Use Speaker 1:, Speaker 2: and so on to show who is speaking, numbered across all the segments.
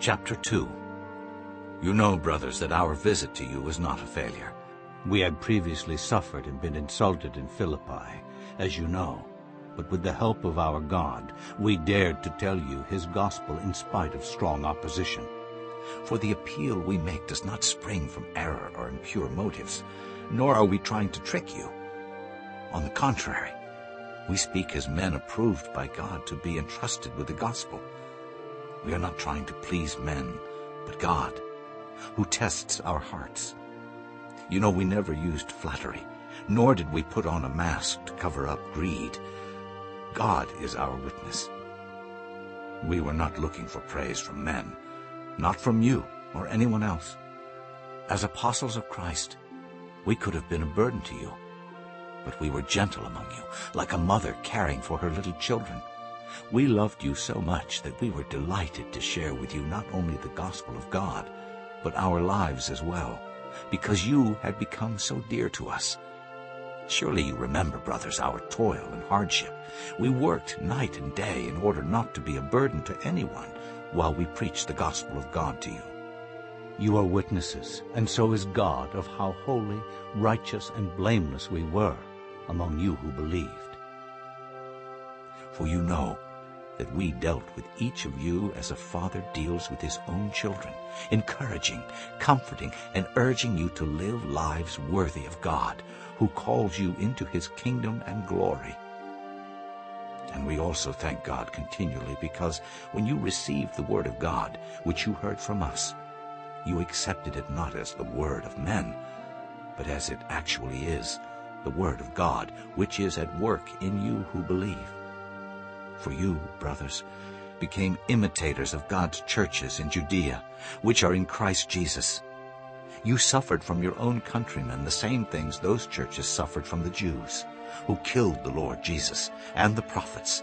Speaker 1: Chapter 2 You know, brothers, that our visit to you was not a failure.
Speaker 2: We had previously suffered and been insulted in Philippi, as you know. But with the help of our God, we dared to tell you his gospel in spite of strong opposition.
Speaker 1: For the appeal we make does not spring from error or impure motives, nor are we trying to trick you. On the contrary, we speak as men approved by God to be entrusted with the gospel. We are not trying to please men, but God, who tests our hearts. You know we never used flattery, nor did we put on a mask to cover up greed. God is our witness. We were not looking for praise from men, not from you or anyone else. As apostles of Christ, we could have been a burden to you, but we were gentle among you, like a mother caring for her little children. We loved you so much that we were delighted to share with you not only the gospel of God, but our lives as well, because you had become so dear to us. Surely you remember, brothers, our toil and hardship. We worked night and day in order not to be a burden to anyone while we preached the gospel of God to you.
Speaker 2: You are witnesses, and so is God, of how holy, righteous, and blameless we were among you who believed.
Speaker 1: For you know that we dealt with each of you as a father deals with his own children, encouraging, comforting, and urging you to live lives worthy of God, who calls you into his kingdom and glory. And we also thank God continually because when you received the word of God, which you heard from us, you accepted it not as the word of men, but as it actually is, the word of God, which is at work in you who believe. For you, brothers, became imitators of God's churches in Judea, which are in Christ Jesus. You suffered from your own countrymen the same things those churches suffered from the Jews, who killed the Lord Jesus and the prophets,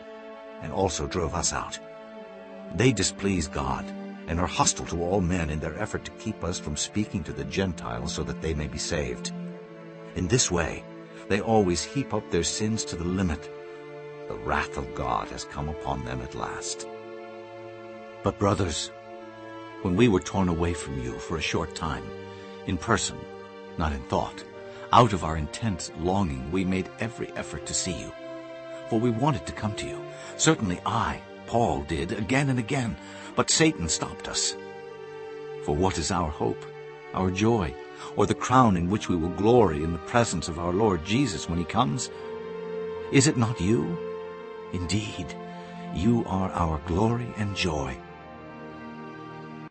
Speaker 1: and also drove us out. They displease God and are hostile to all men in their effort to keep us from speaking to the Gentiles so that they may be saved. In this way, they always heap up their sins to the limit. The wrath of God has come upon them at last. But brothers, when we were torn away from you for a short time, in person, not in thought, out of our intense longing we made every effort to see you. For we wanted to come to you. Certainly I, Paul, did again and again, but Satan stopped us. For what is our hope, our joy, or the crown in which we will glory in the presence of our Lord Jesus when he comes? Is it not you? Indeed, you are our glory and joy.